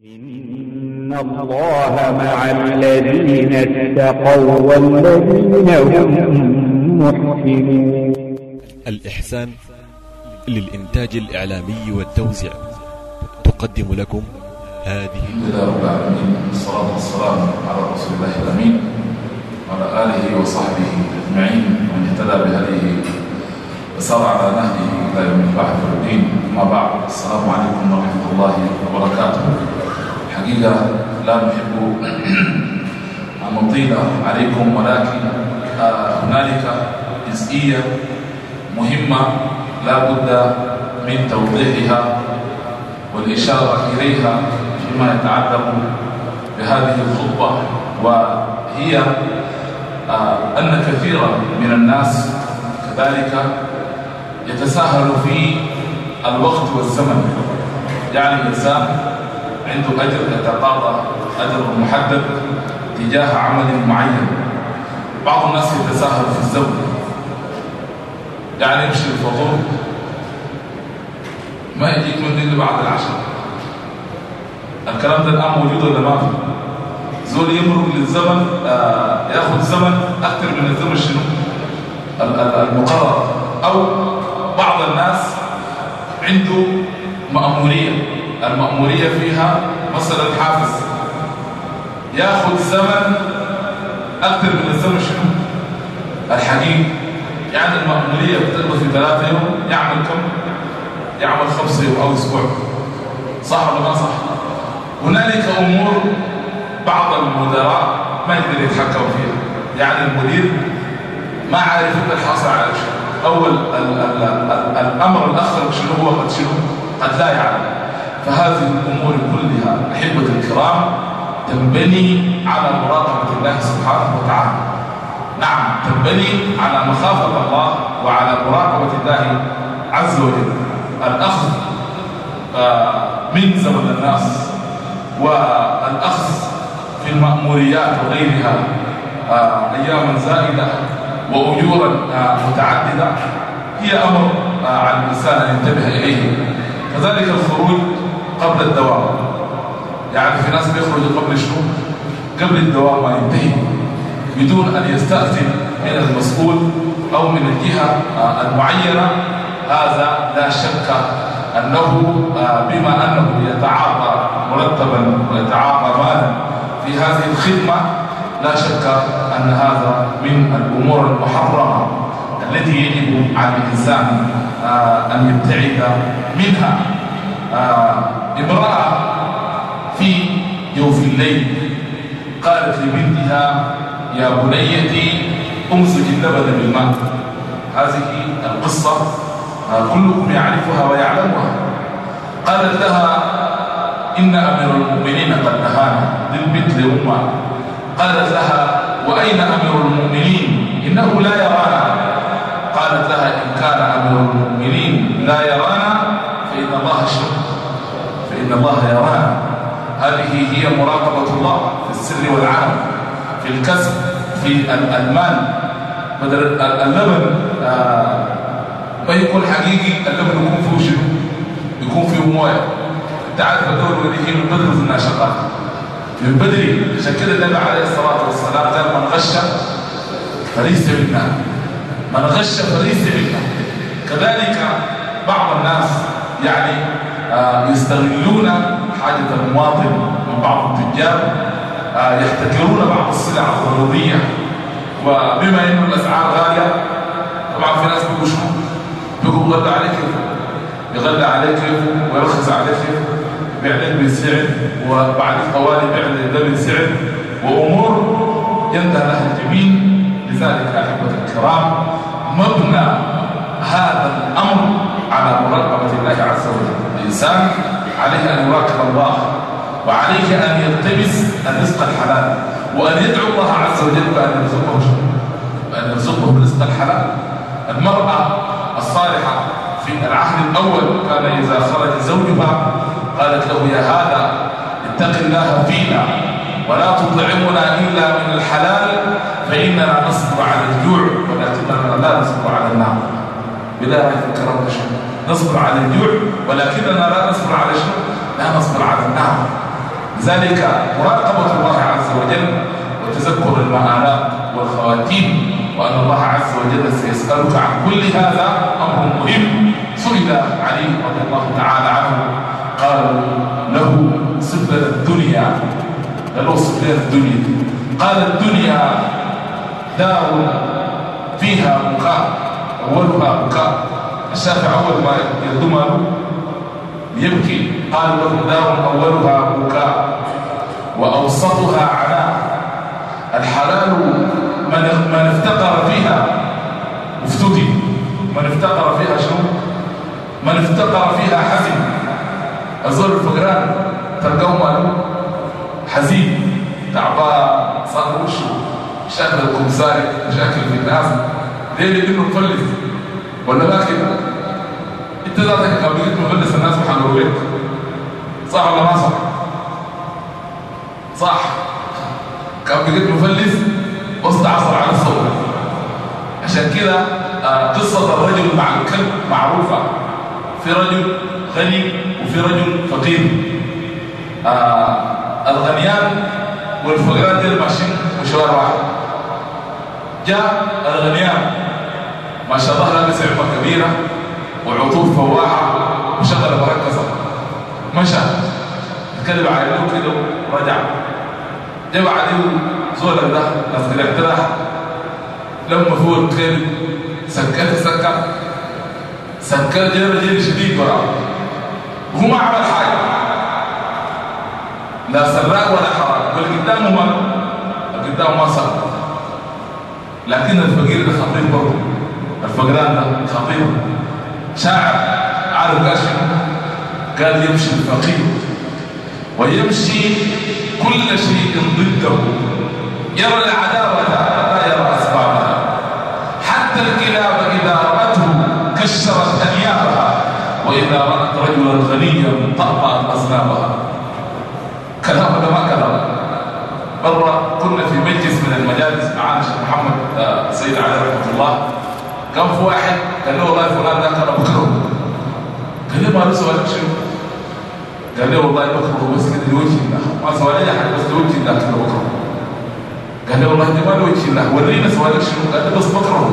إن الله مع الذين اتقوا والذين هم محسنون الإحسان للإنتاج الإعلامي والتوزيع. تقدم لكم هذه الحمد لله رب العالمين والصلاة والسلام على رسول الله الأمين وعلى آله وصحبه أجمعين ومن اهتدى بهديه وسار على نهجه إلى يوم البعث والدين. أما بعد السلام عليكم ورحمة الله وبركاته. حقيقة لا نحب أن نطيل عليكم ولكن آه، هنالك جزئية مهمة لا بد من توضيحها والإشارة إليها فيما يتعلق بهذه الخطبة. وهي آه، أن كثيرا من الناس كذلك يتساهل في الوقت والزمن. يعني الإنسان عنده أجر يتقاضى أجر محدد تجاه عمل معين. بعض الناس يتساهل في الزمن يعني يمشي الفطور ما يجيك من دين بعد العشاء. الكلام ده الآن موجود ولا ما في؟ زول يمرق للزمن آه ياخذ زمن أكثر من الزمن شنو؟ المقرر. أو بعض الناس عنده مأمورية. المأمورية فيها مثلا حافز. ياخذ زمن أكثر من الزمن شنو؟ الحقيقي يعني المأمورية بتقضي في ثلاثة يوم يعمل كم؟ يعمل خمسة يوم أو أسبوع. صح ولا ما صح؟ هنالك أمور بعض المدراء ما يقدر يتحكم فيها. يعني المدير ما عارف انت الحاصل على شيء اول ال ال ال الأمر الآخر شنو هو قد شنو؟ قد لا يعلم. فهذه الأمور كلها أحبة الكرام تنبني على مراقبه الله سبحانه وتعالى. نعم تنبني على مخافة الله وعلى مراقبة الله عز وجل. الأخذ آه، من زمن الناس والأخذ في المأموريات وغيرها آه، اياما زائدة. وأجورا آه، متعددة. هي أمر آه، على الإنسان أن ينتبه إليه. كذلك الخروج قبل الدوام. يعني في ناس بيخرجوا قبل شنو؟ قبل الدوام ما ينتهي. بدون أن يستأذن من المسؤول أو من الجهة آه، المعينة. هذا لا شك أنه بما أنه يتعاطى مرتبا ويتعاطى مالا في هذه الخدمة لا شك أن هذا من الأمور المحرمة التي يجب على الإنسان آه، أن يبتعد منها. آه، امرأة في جوف الليل قالت لبنتها يا بنيتي أمزج اللبن بالماء. هذه القصة آه، كلكم يعرفها ويعلمها. قالت لها إن أمير المؤمنين قد نهانا للبنت لأمها. قالت لها وأين أمير المؤمنين؟ إنه لا يرانا. قالت لها إن كان أمير المؤمنين لا يرانا فإن الله شر فإن الله يرانا. هذه هي مراقبة الله في السر والعلم في الكسب في المال بدل اللبن آه ما يكون حقيقي اللبن يكون فيه شنو؟ يكون فيه مويه. انت عارف الدول اللي هي من في الناشطات. من بدري عشان كده النبي عليه الصلاة والسلام قال من غش فليس منا. من غش فليس منا. كذلك بعض الناس يعني آه يستغلون حاجة المواطن من بعض التجار آه يحتكرون بعض السلع الضرورية وبما إنه الأسعار غالية طبعا في ناس بيقولوا شنو؟ بيقولوا بغلى عليك يغلى عليك ويرخص عليك بيعلن بالسعر وبعد طوالي بيعلن ده بالسعر وأمور ينتهى لها الجميع لذلك أحبة الكرام مبنى هذا الأمر على مراقبة الله عز وجل. الإنسان عليه أن يراقب الله وعليه أن يلتمس الرزق الحلال وأن يدعو الله عز وجل بأن يرزقه بأن يرزقه بالرزق الحلال. المرأة الصالحة في العهد الأول كان إذا خرج زوجها له يا هذا اتق الله فينا ولا تطعمنا إلا من الحلال فإننا نصبر على الجوع ولكننا لا نصبر على النار. بلا الكرام شيء نصبر على الجوع ولكننا لا نصبر على شيء لا نصبر على النار. ذلك مراقبة الله عز وجل وتذكر المآلات والخواتيم وأن الله عز وجل سيسألك عن كل هذا أمر مهم. سئل علي رضي الله تعالى عنه قال له لنا الدنيا قال له صف لنا الدنيا. قال الدنيا دار فيها بكاء أولها بكاء الشافع أول ما يضمر يبكي. قال له دار أولها بكاء وأوسطها عناء الحلال من من افتقر فيها افتدي. من افتقر فيها شنو؟ من افتقر فيها حزن. الزول الفقران تلقاه ماله حزين تعبان صار وشه شكل الكمساري شكل في الناس. ليه لأنه مفلس ولا ما كده أنت ذاتك لو مفلس الناس بحلوا لك صح ولا ما صح؟ صح. كان بقيت مفلس وسط عصر على الصوت. عشان كده آه، قصة الرجل مع الكلب معروفة. في رجل غني وفي رجل فقير. آه الغنيان والفقيران دول ماشيين مشوار واحد جاء الغنيان ما شاء الله لابس عمة كبيرة وعطوف فواحة وشغل مركزة مشى تكلم على كده ورجع جاء بعدين زول ده ناس الاعتراح. لما هو الخير سكت سكت سكت جرى جري شديد وراه وهو ما عمل حاجة. لا سراء ولا حرام. واللي قدامه ما قدامه ما صار لكن الفقير ده خطير برضه. الفقران ده خطير شاعر عارف قال قال يمشي الفقير ويمشي كل شيء ضده. يرى العداوة لا يرى أسبابها. حتى الكلاب إذا رأته كشرت وإذا رأت رجلا غنيا طأطأت أذنابها كلام ما كلام؟ مرة كنا في مجلس من المجالس الشيخ محمد آه، سيد علي رحمة الله. كان في واحد قال له والله فلان ده كان بكره قال له ما له سؤالك شنو؟ قال له والله بكره بس كده لوجه الله ما سوى لي حاجة بس لوجه الله كده بكره قال له والله انت ما لوجه الله ورينا سؤالك شنو؟ قال له بس بكره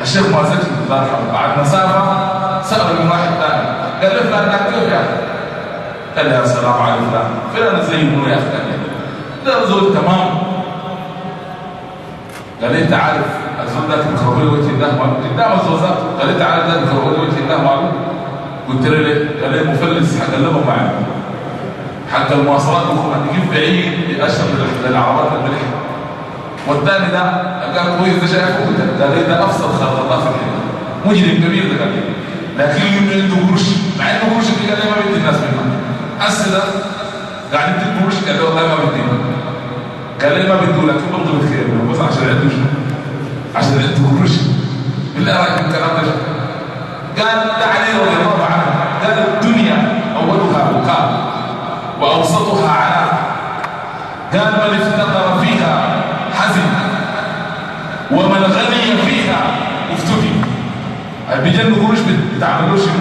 الشيخ سكت الله يرحمه بعد مسافه سأل من واحد ثاني. قال له فلان كيف يعني؟ قال له يا سلام على فلان. فلان زي منو يا أخي. ده زول تمام. قال لي انت عارف الزول ده بكره وجه الله ما قدام الزوزات قال لي انت عارف ده بكره وجه الله قلت له ليه؟ قال لي مفلس حقلبه معي حتى المواصلات بكرة يجيب بعيد يأشر للعربات الملح والثاني ده قال كويس ده شايفه لي ده أفسد خلق الله في الحياة مجرم كبير ده لي لكن عنده قرش مع إنه قرش لي ما بدي الناس منه هسه ده قاعد يدي قرش قال والله ما بدي قال لي ما بدي لكن برضه بخير بس عشان عنده شنو؟ عشان عنده قرش بالله رايك الكلام ده قال ده رضي الله عنه. قال الدنيا أولها بكاء وأوسطها عناء قال من افتقر فيها حزن ومن غني فيها افتدي بيجن قروش بتعمل له شنو؟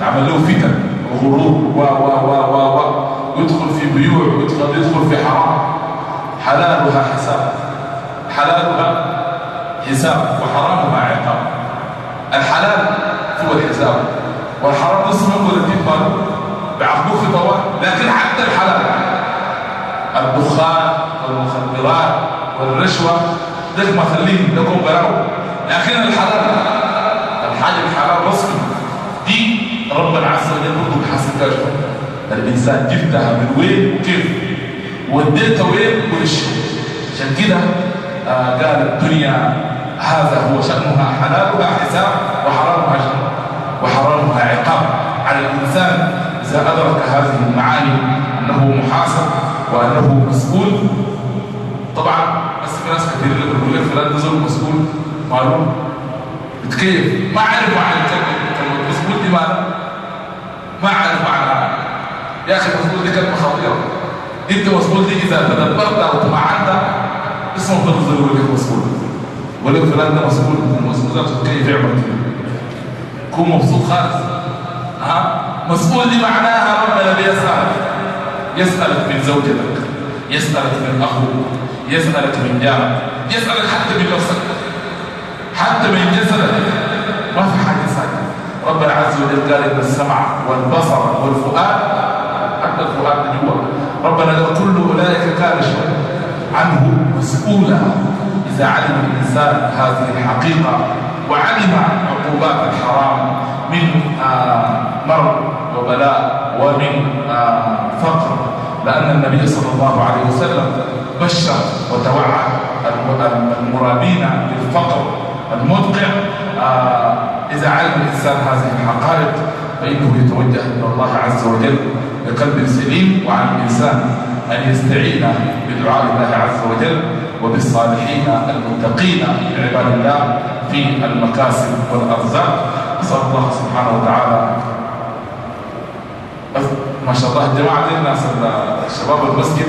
تعمل له فتن وغرور و و و و و يدخل في بيوع ويدخل يدخل في حرام. حلالها حساب. حلالها حساب وحرامها عقاب. الحلال هو الحساب. والحرام اسمه ولدين ماله. بعقبوه في طوال لكن حتى الحلال. الدخان والمخدرات والرشوة ده ما خليه لكم براو لكن الحلال الحاجة الحلال رسمي دي ربنا عز وجل برضه بحسن كشف الإنسان جبتها من وين وكيف؟ وديتها وين وليش؟ عشان كده آه قال الدنيا هذا هو شأنها حلالها حساب وحرامها شنو وحرامها عقاب. على الإنسان إذا أدرك هذه المعاني أنه محاسب وأنه مسؤول طبعا بس في ناس كثير بيقول لك فلان ده مسؤول معلوم؟ بتكيف ما عارف معنى الكلمة مسؤول دي معنى ما عارف معنى يا أخي مسؤول دي كلمة خطيرة أنت مسؤول دي إذا تدبرت أو تمعنت اسمه تنظر يقول لك مسؤول يقول لك فلان ده المسؤول ده كيف يعمل؟ كون مبسوط خالص. ها؟ مسؤول دي معناها ربنا بيسأل يسألك من زوجتك. يسألك من أخوك. يسألك من جارك. يسألك حتى من نفسك. حتى من جسدك ما في حاجة ساكتة ربنا عز وجل قال إن السمع والبصر والفؤاد حتى الفؤاد جوا. ربنا قال كل أولئك كان عنه مسؤولا. إذا علم الإنسان هذه الحقيقة وعلم عقوبات الحرام من آه، مرض وبلاء ومن آه، فقر. لأن النبي صلى الله عليه وسلم بشر وتوعد المرابين بالفقر. المدقع آه، إذا علم الإنسان هذه الحقائق فإنه يتوجه إلى الله عز وجل بقلب سليم وعلى الإنسان أن يستعين بدعاء الله عز وجل وبالصالحين المتقين من عباد الله في المكاسب والأرزاق. أسأل الله سبحانه وتعالى. ما شاء الله الجماعة الناس شباب المسجد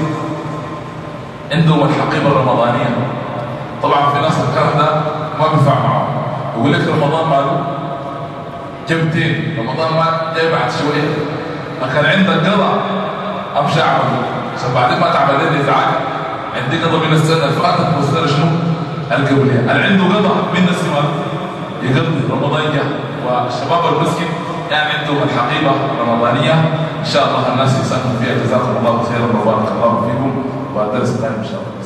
عندهم الحقيبة الرمضانية. طبعا في ناس الكلام ما بينفع معهم يقول لك رمضان ماله؟ جبتين. رمضان ما جاي بعد شوية. كان عندك قضاء امشي أعمل. عشان بعدين ما تعمل لي ازعاج عندي قضاء من السنة اللي فاتت. والسنة شنو؟ القبلية اللي عنده قضاء من السنة يقضي رمضان جاء والشباب المسجد يعني عندهم الحقيبة الرمضانية إن شاء الله الناس يسألون فيها. جزاكم الله خيرا وبارك الله فيكم. والدرس الثاني إن شاء الله.